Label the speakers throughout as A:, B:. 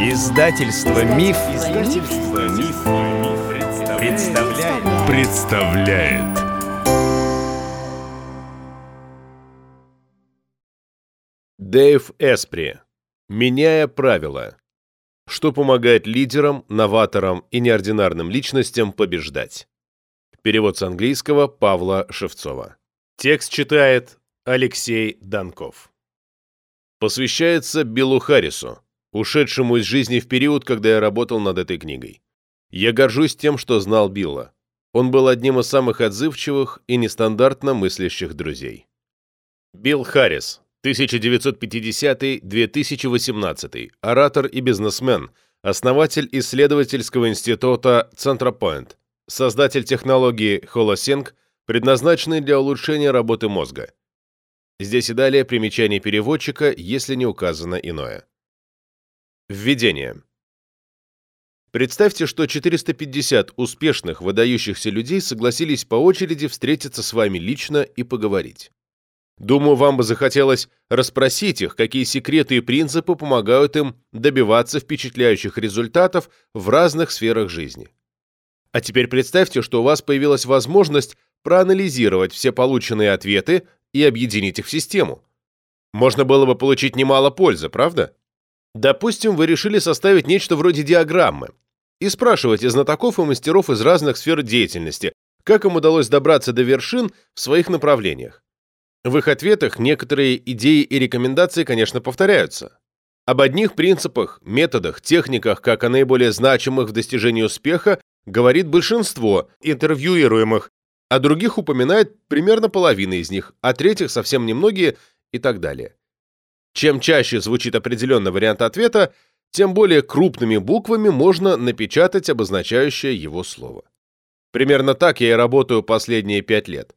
A: Издательство Миф, Издательство Миф, представляет. представляет. Дэйв Эспри. Меняя правила. Что помогает лидерам, новаторам и неординарным личностям побеждать. Перевод с английского Павла Шевцова. Текст читает Алексей Данков. Посвящается Биллу Харрису, ушедшему из жизни в период, когда я работал над этой книгой. Я горжусь тем, что знал Билла. Он был одним из самых отзывчивых и нестандартно мыслящих друзей. Билл Харрис, 1950-2018, оратор и бизнесмен, основатель исследовательского института Центропоинт, создатель технологии HoloSync, предназначенной для улучшения работы мозга. Здесь и далее примечание переводчика, если не указано иное. Введение. Представьте, что 450 успешных, выдающихся людей согласились по очереди встретиться с вами лично и поговорить. Думаю, вам бы захотелось расспросить их, какие секреты и принципы помогают им добиваться впечатляющих результатов в разных сферах жизни. А теперь представьте, что у вас появилась возможность проанализировать все полученные ответы и объединить их в систему. Можно было бы получить немало пользы, правда? Допустим, вы решили составить нечто вроде диаграммы и спрашиваете знатоков и мастеров из разных сфер деятельности, как им удалось добраться до вершин в своих направлениях. В их ответах некоторые идеи и рекомендации, конечно, повторяются. Об одних принципах, методах, техниках, как о наиболее значимых в достижении успеха, говорит большинство интервьюируемых, а других упоминает примерно половина из них, а третьих совсем немногие и так далее. Чем чаще звучит определенный вариант ответа, тем более крупными буквами можно напечатать обозначающее его слово. Примерно так я и работаю последние пять лет.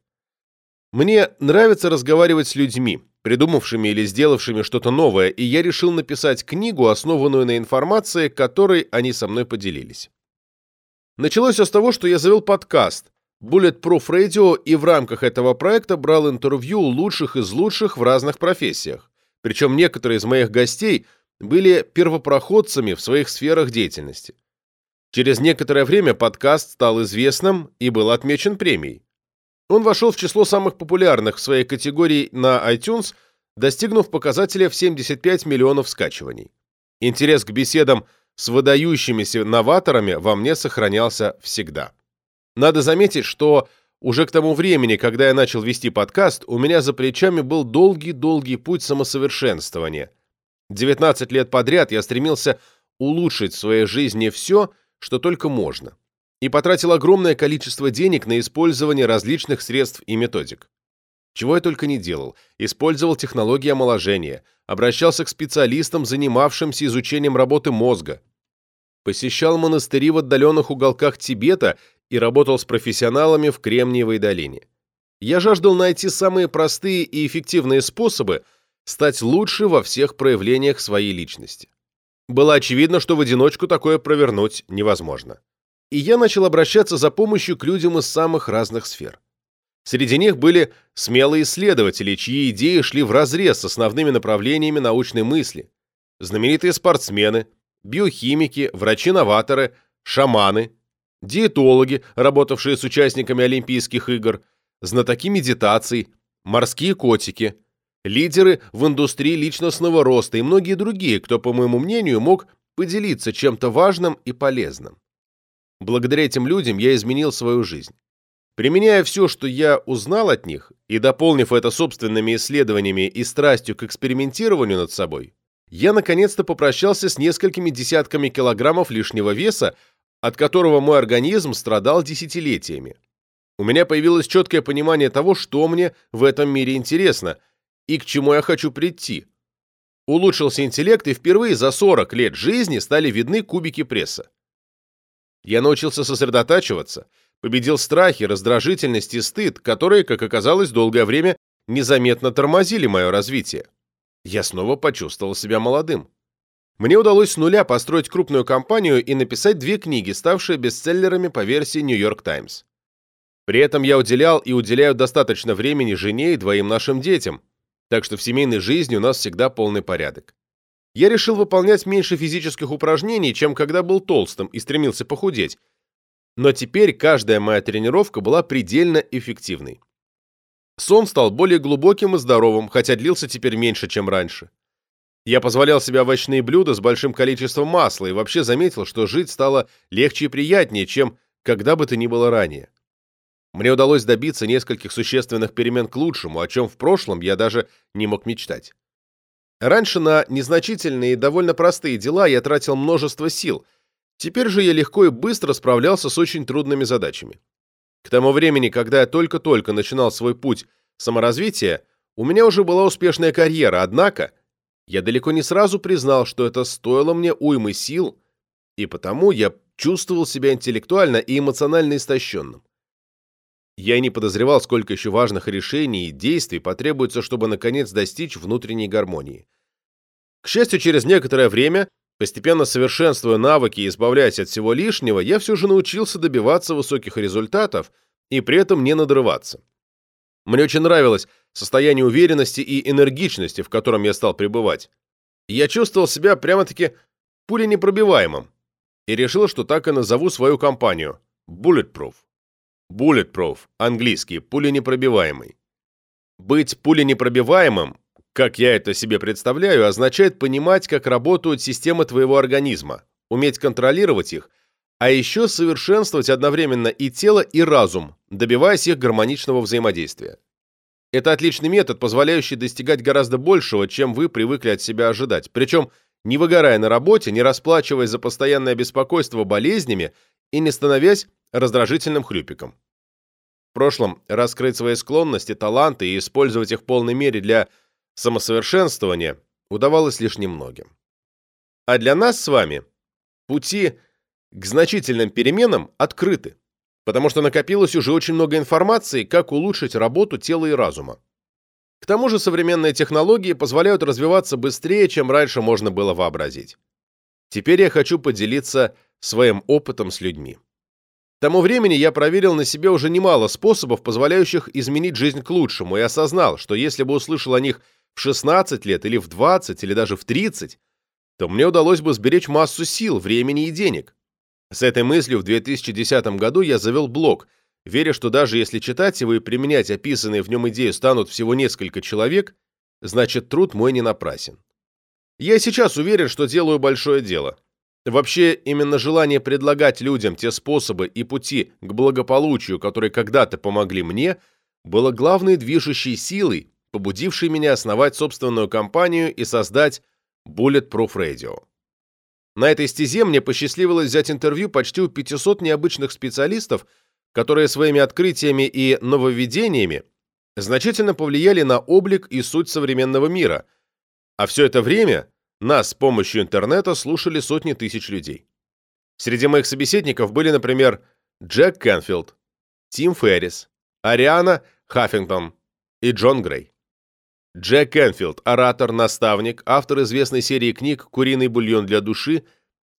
A: Мне нравится разговаривать с людьми, придумавшими или сделавшими что-то новое, и я решил написать книгу, основанную на информации, которой они со мной поделились. Началось все с того, что я завел подкаст Bulletproof Radio и в рамках этого проекта брал интервью лучших из лучших в разных профессиях. Причем некоторые из моих гостей были первопроходцами в своих сферах деятельности. Через некоторое время подкаст стал известным и был отмечен премией. Он вошел в число самых популярных в своей категории на iTunes, достигнув показателя в 75 миллионов скачиваний. Интерес к беседам с выдающимися новаторами во мне сохранялся всегда. Надо заметить, что уже к тому времени, когда я начал вести подкаст, у меня за плечами был долгий-долгий путь самосовершенствования. 19 лет подряд я стремился улучшить в своей жизни все, что только можно, и потратил огромное количество денег на использование различных средств и методик. Чего я только не делал. Использовал технологии омоложения, обращался к специалистам, занимавшимся изучением работы мозга, посещал монастыри в отдаленных уголках Тибета и работал с профессионалами в Кремниевой долине. Я жаждал найти самые простые и эффективные способы стать лучше во всех проявлениях своей личности. Было очевидно, что в одиночку такое провернуть невозможно. И я начал обращаться за помощью к людям из самых разных сфер. Среди них были смелые исследователи, чьи идеи шли вразрез с основными направлениями научной мысли, знаменитые спортсмены, биохимики, врачи-новаторы, шаманы, диетологи, работавшие с участниками Олимпийских игр, знатоки медитаций, морские котики, лидеры в индустрии личностного роста и многие другие, кто, по моему мнению, мог поделиться чем-то важным и полезным. Благодаря этим людям я изменил свою жизнь. Применяя все, что я узнал от них, и дополнив это собственными исследованиями и страстью к экспериментированию над собой, я наконец-то попрощался с несколькими десятками килограммов лишнего веса, от которого мой организм страдал десятилетиями. У меня появилось четкое понимание того, что мне в этом мире интересно и к чему я хочу прийти. Улучшился интеллект, и впервые за 40 лет жизни стали видны кубики пресса. Я научился сосредотачиваться, победил страхи, раздражительность и стыд, которые, как оказалось, долгое время незаметно тормозили мое развитие. Я снова почувствовал себя молодым. Мне удалось с нуля построить крупную компанию и написать две книги, ставшие бестселлерами по версии New York Times. При этом я уделял и уделяю достаточно времени жене и двоим нашим детям, так что в семейной жизни у нас всегда полный порядок. я решил выполнять меньше физических упражнений, чем когда был толстым и стремился похудеть. Но теперь каждая моя тренировка была предельно эффективной. Сон стал более глубоким и здоровым, хотя длился теперь меньше, чем раньше. Я позволял себе овощные блюда с большим количеством масла и вообще заметил, что жить стало легче и приятнее, чем когда бы то ни было ранее. Мне удалось добиться нескольких существенных перемен к лучшему, о чем в прошлом я даже не мог мечтать. Раньше на незначительные и довольно простые дела я тратил множество сил, теперь же я легко и быстро справлялся с очень трудными задачами. К тому времени, когда я только-только начинал свой путь саморазвития, у меня уже была успешная карьера, однако я далеко не сразу признал, что это стоило мне уймы сил, и потому я чувствовал себя интеллектуально и эмоционально истощенным. Я не подозревал, сколько еще важных решений и действий потребуется, чтобы наконец достичь внутренней гармонии. К счастью, через некоторое время, постепенно совершенствуя навыки и избавляясь от всего лишнего, я все же научился добиваться высоких результатов и при этом не надрываться. Мне очень нравилось состояние уверенности и энергичности, в котором я стал пребывать. Я чувствовал себя прямо-таки пуленепробиваемым и решил, что так и назову свою компанию – Bulletproof. Bulletproof, английский, пуленепробиваемый. Быть пуленепробиваемым, как я это себе представляю, означает понимать, как работают системы твоего организма, уметь контролировать их, а еще совершенствовать одновременно и тело, и разум, добиваясь их гармоничного взаимодействия. Это отличный метод, позволяющий достигать гораздо большего, чем вы привыкли от себя ожидать, причем не выгорая на работе, не расплачиваясь за постоянное беспокойство болезнями и не становясь раздражительным хрюпиком. В прошлом раскрыть свои склонности, таланты и использовать их в полной мере для самосовершенствования удавалось лишь немногим. А для нас с вами пути к значительным переменам открыты, потому что накопилось уже очень много информации, как улучшить работу тела и разума. К тому же современные технологии позволяют развиваться быстрее, чем раньше можно было вообразить. Теперь я хочу поделиться своим опытом с людьми. К тому времени я проверил на себе уже немало способов, позволяющих изменить жизнь к лучшему, и осознал, что если бы услышал о них в 16 лет или в 20 или даже в 30, то мне удалось бы сберечь массу сил, времени и денег. С этой мыслью в 2010 году я завел блог, веря, что даже если читать его и применять описанные в нем идеи станут всего несколько человек, значит труд мой не напрасен. Я сейчас уверен, что делаю большое дело. Вообще, именно желание предлагать людям те способы и пути к благополучию, которые когда-то помогли мне, было главной движущей силой, побудившей меня основать собственную компанию и создать Bulletproof Radio. На этой стезе мне посчастливилось взять интервью почти у 500 необычных специалистов, которые своими открытиями и нововведениями значительно повлияли на облик и суть современного мира, а все это время нас с помощью интернета слушали сотни тысяч людей. Среди моих собеседников были, например, Джек Кенфилд, Тим Феррис, Ариана Хаффингтон и Джон Грей. Джек Кенфилд – оратор, наставник, автор известной серии книг «Куриный бульон для души»,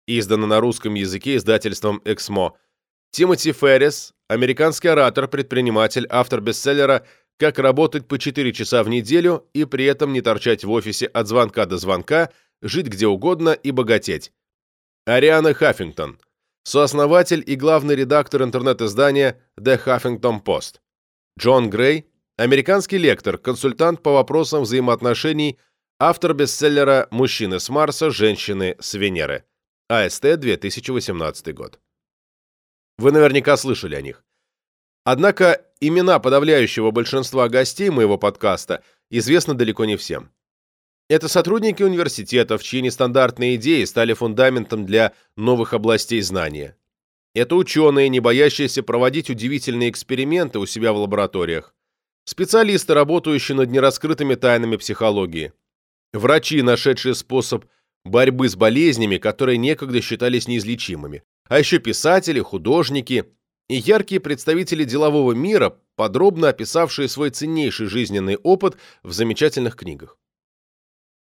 A: издана на русском языке издательством «Эксмо». Тимоти Феррис – американский оратор, предприниматель, автор бестселлера «Как работать по 4 часа в неделю и при этом не торчать в офисе от звонка до звонка», жить где угодно и богатеть. Ариана Хаффингтон, сооснователь и главный редактор интернет-издания The Huffington Post. Джон Грей, американский лектор, консультант по вопросам взаимоотношений, автор бестселлера «Мужчины с Марса, женщины с Венеры». АСТ, 2018 год. Вы наверняка слышали о них. Однако имена подавляющего большинства гостей моего подкаста известны далеко не всем. Это сотрудники университетов, чьи нестандартные идеи стали фундаментом для новых областей знания. Это ученые, не боящиеся проводить удивительные эксперименты у себя в лабораториях. Специалисты, работающие над нераскрытыми тайнами психологии. Врачи, нашедшие способ борьбы с болезнями, которые некогда считались неизлечимыми. А еще писатели, художники и яркие представители делового мира, подробно описавшие свой ценнейший жизненный опыт в замечательных книгах.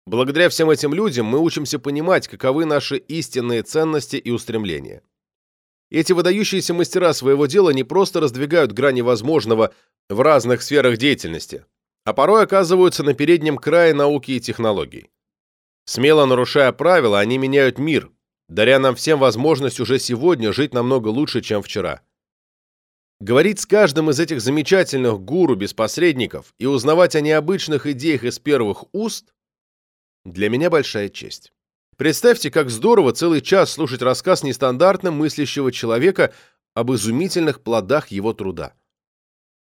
A: Благодаря всем этим людям мы учимся понимать, каковы наши истинные ценности и устремления. Эти выдающиеся мастера своего дела не просто раздвигают грани возможного в разных сферах деятельности, а порой оказываются на переднем крае науки и технологий. Смело нарушая правила, они меняют мир, даря нам всем возможность уже сегодня жить намного лучше, чем вчера. Говорить с каждым из этих замечательных гуру без посредников и узнавать о необычных идеях из первых уст для меня большая честь. Представьте, как здорово целый час слушать рассказ нестандартно мыслящего человека об изумительных плодах его труда.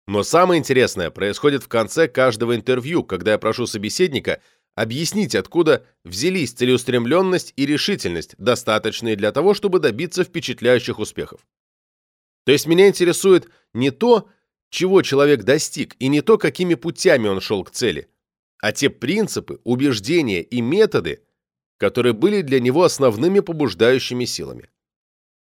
A: Но самое интересное происходит в конце каждого интервью, когда я прошу собеседника объяснить, откуда взялись целеустремленность и решительность, достаточные для того, чтобы добиться впечатляющих успехов. То есть меня интересует не то, чего человек достиг, и не то, какими путями он шел к цели, а те принципы, убеждения и методы, которые были для него основными побуждающими силами.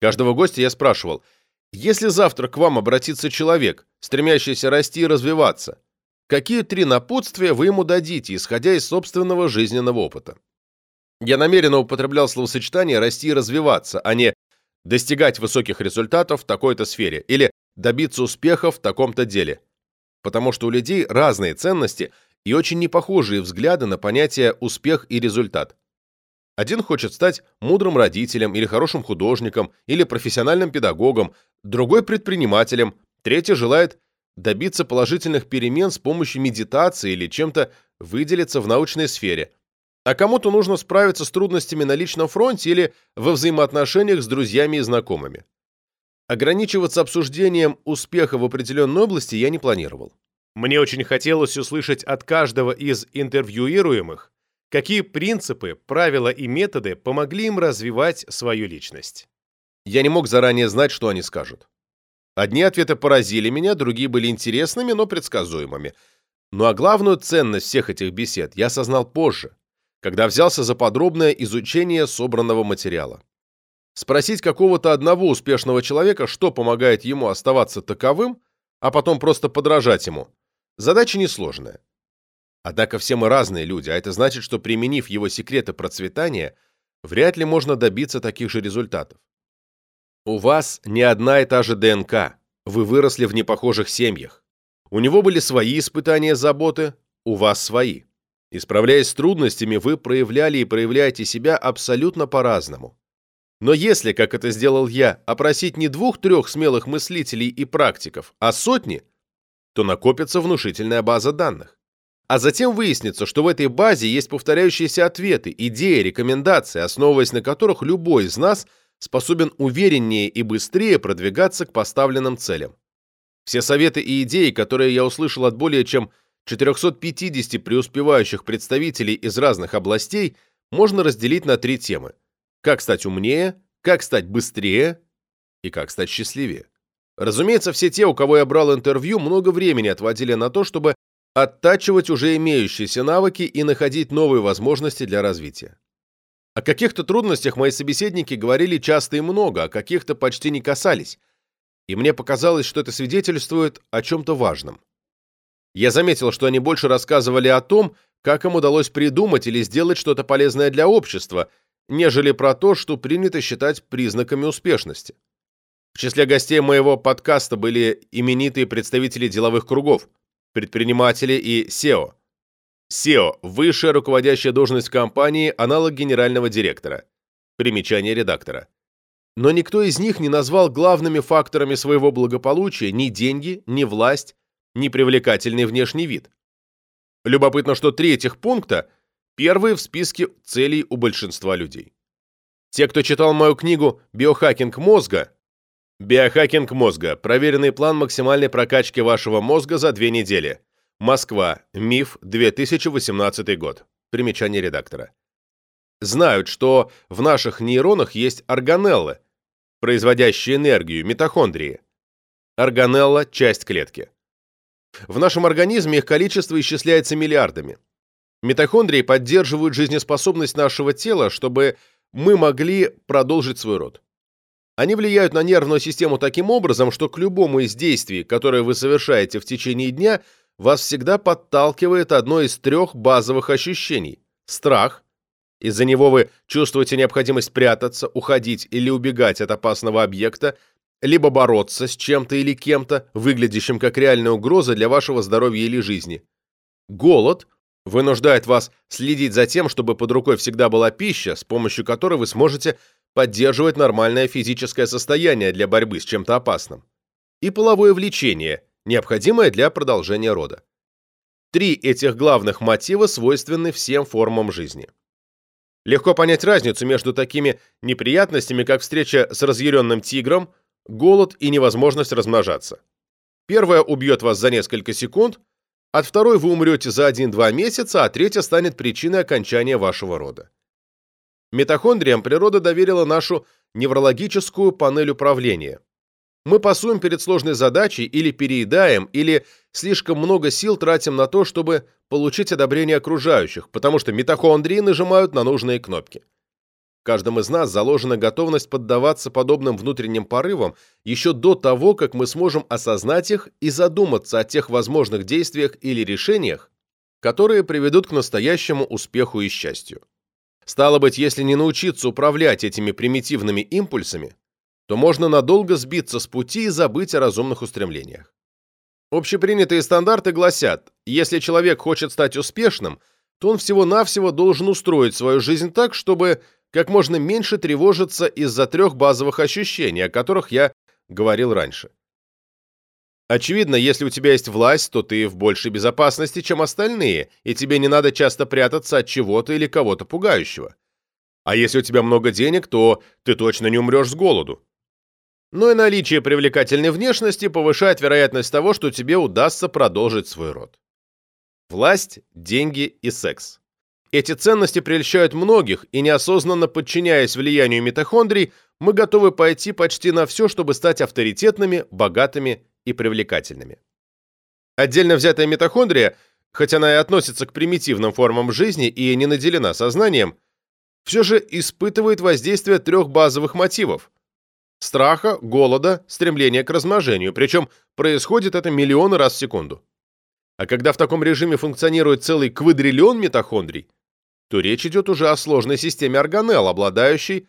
A: Каждого гостя я спрашивал – если завтра к вам обратится человек, стремящийся расти и развиваться, какие три напутствия вы ему дадите, исходя из собственного жизненного опыта? Я намеренно употреблял словосочетание «расти и развиваться», а не «достигать высоких результатов в такой-то сфере» или «добиться успеха в таком-то деле», потому что у людей разные ценности и очень непохожие взгляды на понятие «успех» и «результат». Один хочет стать мудрым родителем или хорошим художником или профессиональным педагогом, другой – предпринимателем, третий желает добиться положительных перемен с помощью медитации или чем-то выделиться в научной сфере. А кому-то нужно справиться с трудностями на личном фронте или во взаимоотношениях с друзьями и знакомыми. Ограничиваться обсуждением успеха в определенной области я не планировал. Мне очень хотелось услышать от каждого из интервьюируемых, какие принципы, правила и методы помогли им развивать свою личность. Я не мог заранее знать, что они скажут. Одни ответы поразили меня, другие были интересными, но предсказуемыми. Ну а главную ценность всех этих бесед я осознал позже, когда взялся за подробное изучение собранного материала. Спросить какого-то одного успешного человека, что помогает ему оставаться таковым, а потом просто подражать ему, задача несложная. Однако все мы разные люди, а это значит, что применив его секреты процветания, вряд ли можно добиться таких же результатов. У вас не одна и та же ДНК, вы выросли в непохожих семьях. У него были свои испытания заботы, у вас свои. Исправляясь с трудностями, вы проявляли и проявляете себя абсолютно по-разному. Но если, как это сделал я, опросить не двух-трех смелых мыслителей и практиков, а сотни, то накопится внушительная база данных. А затем выяснится, что в этой базе есть повторяющиеся ответы, идеи, рекомендации, основываясь на которых любой из нас способен увереннее и быстрее продвигаться к поставленным целям. Все советы и идеи, которые я услышал от более чем 450 преуспевающих представителей из разных областей, можно разделить на три темы. Как стать умнее, как стать быстрее и как стать счастливее. Разумеется, все те, у кого я брал интервью, много времени отводили на то, чтобы оттачивать уже имеющиеся навыки и находить новые возможности для развития. О каких-то трудностях мои собеседники говорили часто и много, о каких-то почти не касались, и мне показалось, что это свидетельствует о чем-то важном. Я заметил, что они больше рассказывали о том, как им удалось придумать или сделать что-то полезное для общества, нежели про то, что принято считать признаками успешности. В числе гостей моего подкаста были именитые представители деловых кругов, предприниматели и SEO. SEO – высшая руководящая должность компании, аналог генерального директора. Примечание редактора. Но никто из них не назвал главными факторами своего благополучия ни деньги, ни власть, ни привлекательный внешний вид. Любопытно, что три этих пункта – первые в списке целей у большинства людей. Те, кто читал мою книгу «Биохакинг мозга», Биохакинг мозга. Проверенный план максимальной прокачки вашего мозга за две недели. Москва. МИФ. 2018 год. Примечание редактора. Знают, что в наших нейронах есть органеллы, производящие энергию, митохондрии. Органелла – часть клетки. В нашем организме их количество исчисляется миллиардами. Митохондрии поддерживают жизнеспособность нашего тела, чтобы мы могли продолжить свой род. Они влияют на нервную систему таким образом, что к любому из действий, которые вы совершаете в течение дня, вас всегда подталкивает одно из трех базовых ощущений – страх. Из-за него вы чувствуете необходимость прятаться, уходить или убегать от опасного объекта, либо бороться с чем-то или кем-то, выглядящим как реальная угроза для вашего здоровья или жизни. Голод, Вынуждает вас следить за тем, чтобы под рукой всегда была пища, с помощью которой вы сможете поддерживать нормальное физическое состояние для борьбы с чем-то опасным. И половое влечение, необходимое для продолжения рода. Три этих главных мотива свойственны всем формам жизни. Легко понять разницу между такими неприятностями, как встреча с разъяренным тигром, голод и невозможность размножаться. Первая убьет вас за несколько секунд, от второй вы умрете за 1-2 месяца, а третья станет причиной окончания вашего рода. Митохондриям природа доверила нашу неврологическую панель управления. Мы пасуем перед сложной задачей или переедаем, или слишком много сил тратим на то, чтобы получить одобрение окружающих, потому что митохондрии нажимают на нужные кнопки. В каждом из нас заложена готовность поддаваться подобным внутренним порывам еще до того, как мы сможем осознать их и задуматься о тех возможных действиях или решениях, которые приведут к настоящему успеху и счастью. Стало быть, если не научиться управлять этими примитивными импульсами, то можно надолго сбиться с пути и забыть о разумных устремлениях. Общепринятые стандарты гласят, если человек хочет стать успешным, то он всего-навсего должен устроить свою жизнь так, чтобы как можно меньше тревожиться из-за трех базовых ощущений, о которых я говорил раньше. Очевидно, если у тебя есть власть, то ты в большей безопасности, чем остальные, и тебе не надо часто прятаться от чего-то или кого-то пугающего. А если у тебя много денег, то ты точно не умрешь с голоду. Но и наличие привлекательной внешности повышает вероятность того, что тебе удастся продолжить свой род. Власть, деньги и секс. Эти ценности прельщают многих, и неосознанно подчиняясь влиянию митохондрий, мы готовы пойти почти на все, чтобы стать авторитетными, богатыми и привлекательными. Отдельно взятая митохондрия, хоть она и относится к примитивным формам жизни и не наделена сознанием, все же испытывает воздействие трех базовых мотивов – страха, голода, стремления к размножению, причем происходит это миллионы раз в секунду. А когда в таком режиме функционирует целый квадриллион митохондрий, то речь идет уже о сложной системе органелл, обладающей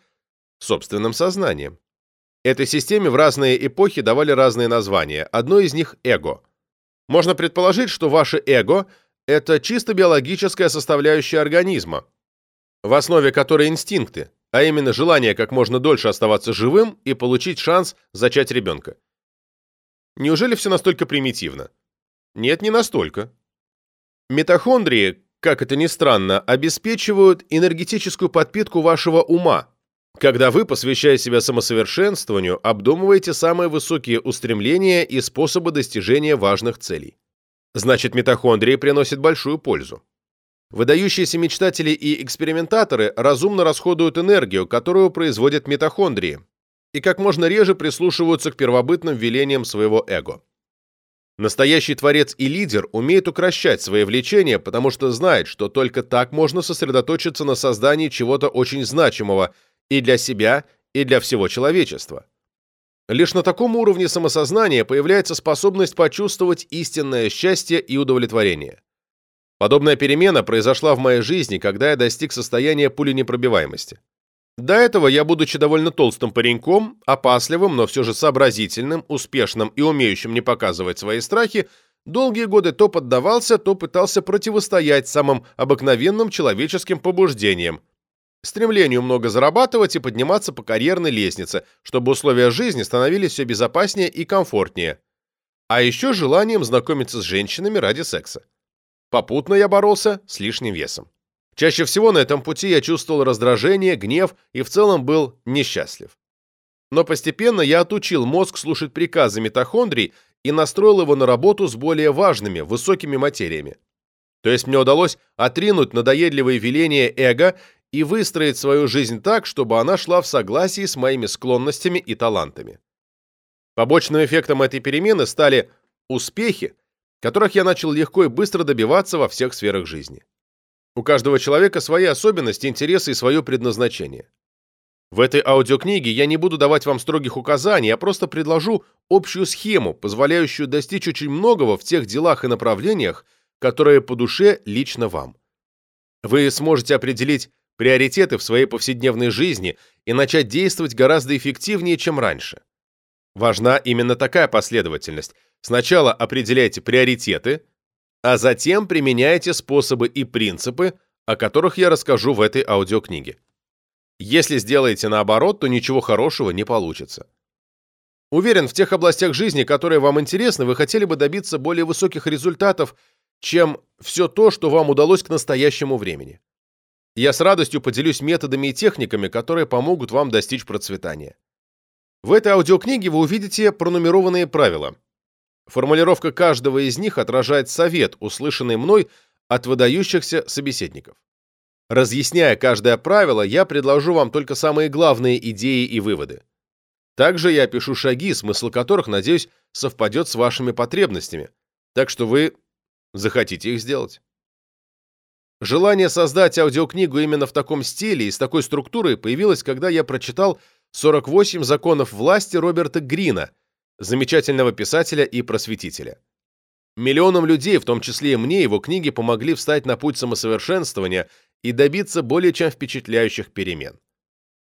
A: собственным сознанием. Этой системе в разные эпохи давали разные названия. Одно из них – эго. Можно предположить, что ваше эго – это чисто биологическая составляющая организма, в основе которой инстинкты, а именно желание как можно дольше оставаться живым и получить шанс зачать ребенка. Неужели все настолько примитивно? Нет, не настолько. Митохондрии, как это ни странно, обеспечивают энергетическую подпитку вашего ума, когда вы, посвящая себя самосовершенствованию, обдумываете самые высокие устремления и способы достижения важных целей. Значит, митохондрии приносят большую пользу. Выдающиеся мечтатели и экспериментаторы разумно расходуют энергию, которую производят митохондрии, и как можно реже прислушиваются к первобытным велениям своего эго. Настоящий творец и лидер умеет укращать свои влечения, потому что знает, что только так можно сосредоточиться на создании чего-то очень значимого – и для себя, и для всего человечества. Лишь на таком уровне самосознания появляется способность почувствовать истинное счастье и удовлетворение. Подобная перемена произошла в моей жизни, когда я достиг состояния пуленепробиваемости. До этого я, будучи довольно толстым пареньком, опасливым, но все же сообразительным, успешным и умеющим не показывать свои страхи, долгие годы то поддавался, то пытался противостоять самым обыкновенным человеческим побуждениям, стремлению много зарабатывать и подниматься по карьерной лестнице, чтобы условия жизни становились все безопаснее и комфортнее. А еще желанием знакомиться с женщинами ради секса. Попутно я боролся с лишним весом. Чаще всего на этом пути я чувствовал раздражение, гнев и в целом был несчастлив. Но постепенно я отучил мозг слушать приказы митохондрий и настроил его на работу с более важными, высокими материями. То есть мне удалось отринуть надоедливые веления эго и выстроить свою жизнь так, чтобы она шла в согласии с моими склонностями и талантами. Побочным эффектом этой перемены стали успехи, которых я начал легко и быстро добиваться во всех сферах жизни. У каждого человека свои особенности, интересы и свое предназначение. В этой аудиокниге я не буду давать вам строгих указаний, а просто предложу общую схему, позволяющую достичь очень многого в тех делах и направлениях, которые по душе лично вам. Вы сможете определить приоритеты в своей повседневной жизни и начать действовать гораздо эффективнее, чем раньше. Важна именно такая последовательность. Сначала определяйте приоритеты, а затем применяйте способы и принципы, о которых я расскажу в этой аудиокниге. Если сделаете наоборот, то ничего хорошего не получится. Уверен, в тех областях жизни, которые вам интересны, вы хотели бы добиться более высоких результатов, чем все то, что вам удалось к настоящему времени. Я с радостью поделюсь методами и техниками, которые помогут вам достичь процветания. В этой аудиокниге вы увидите пронумерованные правила. Формулировка каждого из них отражает совет, услышанный мной от выдающихся собеседников. Разъясняя каждое правило, я предложу вам только самые главные идеи и выводы. Также я пишу шаги, смысл которых, надеюсь, совпадет с вашими потребностями, так что вы захотите их сделать. Желание создать аудиокнигу именно в таком стиле и с такой структурой появилось, когда я прочитал 48 законов власти Роберта Грина, замечательного писателя и просветителя. Миллионам людей, в том числе и мне, его книги помогли встать на путь самосовершенствования и добиться более чем впечатляющих перемен.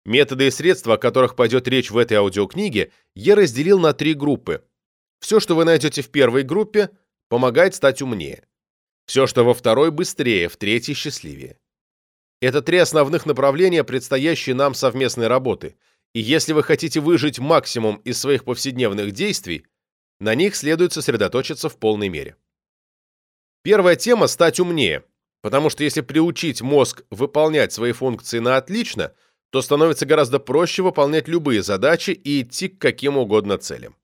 A: Методы и средства, о которых пойдет речь в этой аудиокниге, я разделил на три группы. Все, что вы найдете в первой группе, помогает стать умнее. Все, что во второй, быстрее, в третьей, счастливее. Это три основных направления предстоящей нам совместной работы, и если вы хотите выжить максимум из своих повседневных действий, на них следует сосредоточиться в полной мере. Первая тема – стать умнее, потому что если приучить мозг выполнять свои функции на отлично – то становится гораздо проще выполнять любые задачи и идти к каким угодно целям.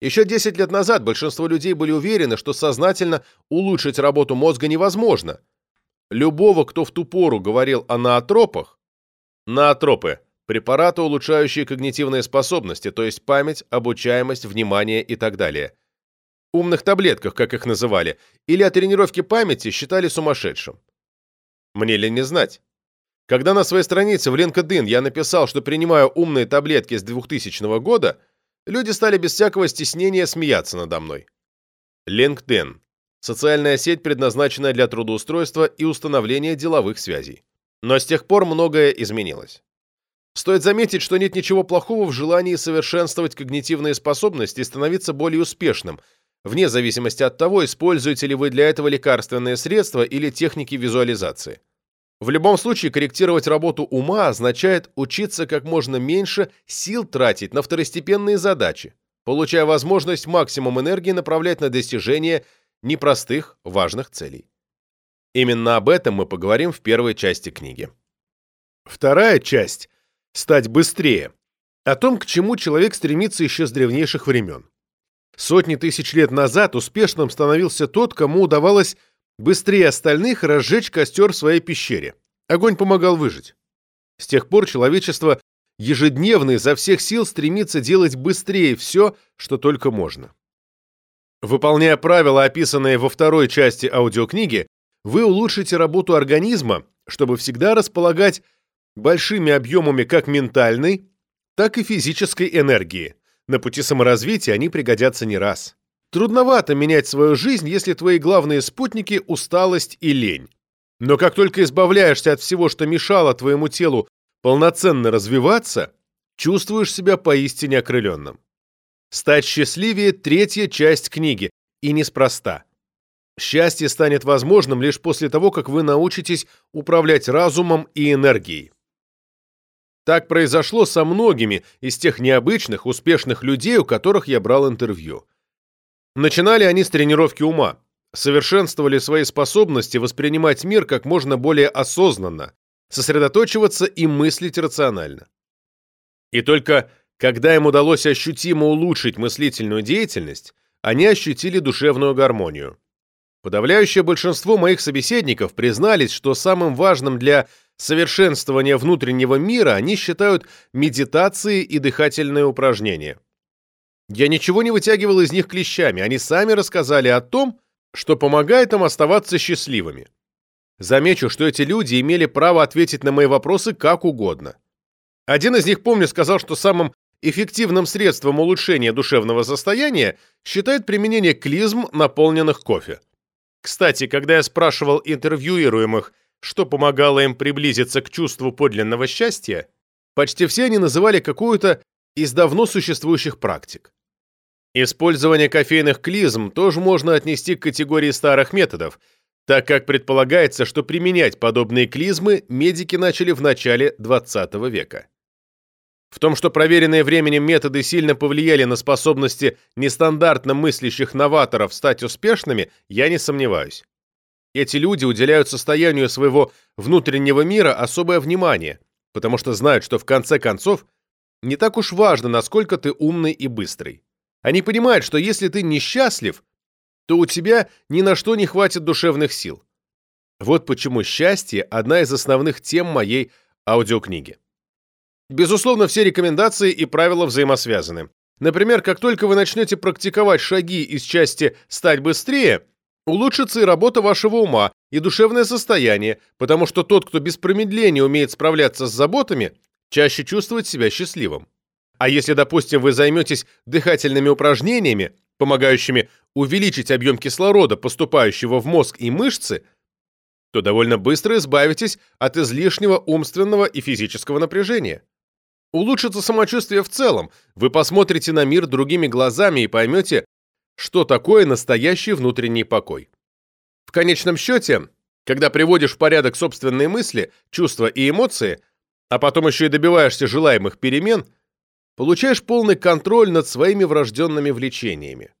A: Еще 10 лет назад большинство людей были уверены, что сознательно улучшить работу мозга невозможно. Любого, кто в ту пору говорил о наотропах, наотропы – препараты, улучшающие когнитивные способности, то есть память, обучаемость, внимание и так далее. Умных таблетках, как их называли, или о тренировке памяти считали сумасшедшим. Мне ли не знать? Когда на своей странице в LinkedIn я написал, что принимаю умные таблетки с 2000 года, люди стали без всякого стеснения смеяться надо мной. LinkedIn – социальная сеть, предназначенная для трудоустройства и установления деловых связей. Но с тех пор многое изменилось. Стоит заметить, что нет ничего плохого в желании совершенствовать когнитивные способности и становиться более успешным, вне зависимости от того, используете ли вы для этого лекарственные средства или техники визуализации. В любом случае, корректировать работу ума означает учиться как можно меньше сил тратить на второстепенные задачи, получая возможность максимум энергии направлять на достижение непростых, важных целей. Именно об этом мы поговорим в первой части книги. Вторая часть – стать быстрее. О том, к чему человек стремится еще с древнейших времен. Сотни тысяч лет назад успешным становился тот, кому удавалось быстрее остальных разжечь костер в своей пещере. Огонь помогал выжить. С тех пор человечество ежедневно изо всех сил стремится делать быстрее все, что только можно. Выполняя правила, описанные во второй части аудиокниги, вы улучшите работу организма, чтобы всегда располагать большими объемами как ментальной, так и физической энергии. На пути саморазвития они пригодятся не раз. Трудновато менять свою жизнь, если твои главные спутники – усталость и лень. Но как только избавляешься от всего, что мешало твоему телу полноценно развиваться, чувствуешь себя поистине окрыленным. Стать счастливее – третья часть книги, и неспроста. Счастье станет возможным лишь после того, как вы научитесь управлять разумом и энергией. Так произошло со многими из тех необычных, успешных людей, у которых я брал интервью. Начинали они с тренировки ума, совершенствовали свои способности воспринимать мир как можно более осознанно, сосредоточиваться и мыслить рационально. И только когда им удалось ощутимо улучшить мыслительную деятельность, они ощутили душевную гармонию. Подавляющее большинство моих собеседников признались, что самым важным для совершенствования внутреннего мира они считают медитации и дыхательные упражнения. Я ничего не вытягивал из них клещами, они сами рассказали о том, что помогает им оставаться счастливыми. Замечу, что эти люди имели право ответить на мои вопросы как угодно. Один из них, помню, сказал, что самым эффективным средством улучшения душевного состояния считает применение клизм, наполненных кофе. Кстати, когда я спрашивал интервьюируемых, что помогало им приблизиться к чувству подлинного счастья, почти все они называли какую-то из давно существующих практик. Использование кофейных клизм тоже можно отнести к категории старых методов, так как предполагается, что применять подобные клизмы медики начали в начале 20 века. В том, что проверенные временем методы сильно повлияли на способности нестандартно мыслящих новаторов стать успешными, я не сомневаюсь. Эти люди уделяют состоянию своего внутреннего мира особое внимание, потому что знают, что в конце концов не так уж важно, насколько ты умный и быстрый. Они понимают, что если ты несчастлив, то у тебя ни на что не хватит душевных сил. Вот почему счастье – одна из основных тем моей аудиокниги. Безусловно, все рекомендации и правила взаимосвязаны. Например, как только вы начнете практиковать шаги из части «стать быстрее», улучшится и работа вашего ума, и душевное состояние, потому что тот, кто без промедления умеет справляться с заботами, чаще чувствует себя счастливым. А если, допустим, вы займетесь дыхательными упражнениями, помогающими увеличить объем кислорода, поступающего в мозг и мышцы, то довольно быстро избавитесь от излишнего умственного и физического напряжения. Улучшится самочувствие в целом, вы посмотрите на мир другими глазами и поймете, что такое настоящий внутренний покой. В конечном счете, когда приводишь в порядок собственные мысли, чувства и эмоции, а потом еще и добиваешься желаемых перемен, получаешь полный контроль над своими врожденными влечениями.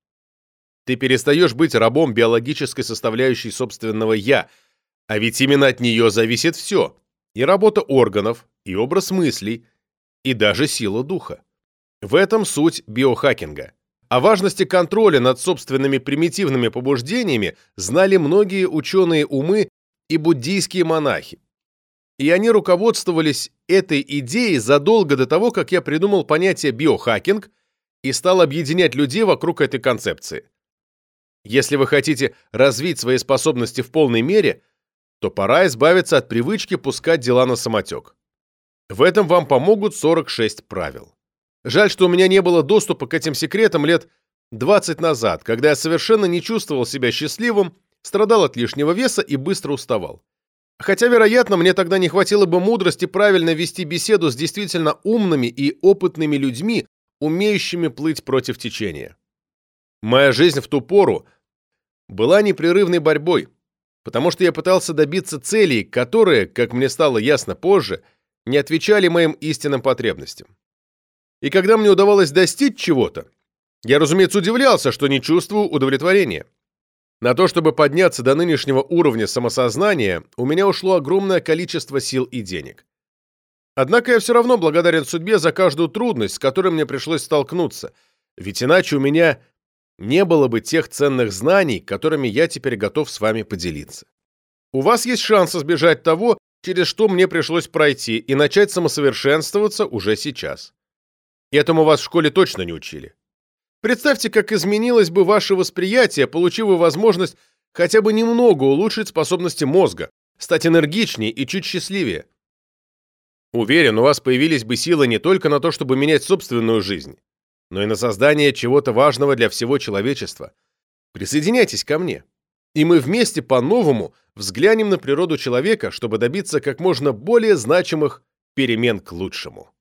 A: Ты перестаешь быть рабом биологической составляющей собственного «я», а ведь именно от нее зависит все – и работа органов, и образ мыслей, и даже сила духа. В этом суть биохакинга. О важности контроля над собственными примитивными побуждениями знали многие ученые умы и буддийские монахи. И они руководствовались этой идеей задолго до того, как я придумал понятие биохакинг и стал объединять людей вокруг этой концепции. Если вы хотите развить свои способности в полной мере, то пора избавиться от привычки пускать дела на самотек. В этом вам помогут 46 правил. Жаль, что у меня не было доступа к этим секретам лет 20 назад, когда я совершенно не чувствовал себя счастливым, страдал от лишнего веса и быстро уставал. Хотя, вероятно, мне тогда не хватило бы мудрости правильно вести беседу с действительно умными и опытными людьми, умеющими плыть против течения. Моя жизнь в ту пору была непрерывной борьбой, потому что я пытался добиться целей, которые, как мне стало ясно позже, не отвечали моим истинным потребностям. И когда мне удавалось достичь чего-то, я, разумеется, удивлялся, что не чувствую удовлетворения. На то, чтобы подняться до нынешнего уровня самосознания, у меня ушло огромное количество сил и денег. Однако я все равно благодарен судьбе за каждую трудность, с которой мне пришлось столкнуться, ведь иначе у меня не было бы тех ценных знаний, которыми я теперь готов с вами поделиться. У вас есть шанс избежать того, через что мне пришлось пройти, и начать самосовершенствоваться уже сейчас. Этому вас в школе точно не учили. Представьте, как изменилось бы ваше восприятие, получив вы возможность хотя бы немного улучшить способности мозга, стать энергичнее и чуть счастливее. Уверен, у вас появились бы силы не только на то, чтобы менять собственную жизнь, но и на создание чего-то важного для всего человечества. Присоединяйтесь ко мне, и мы вместе по-новому взглянем на природу человека, чтобы добиться как можно более значимых перемен к лучшему.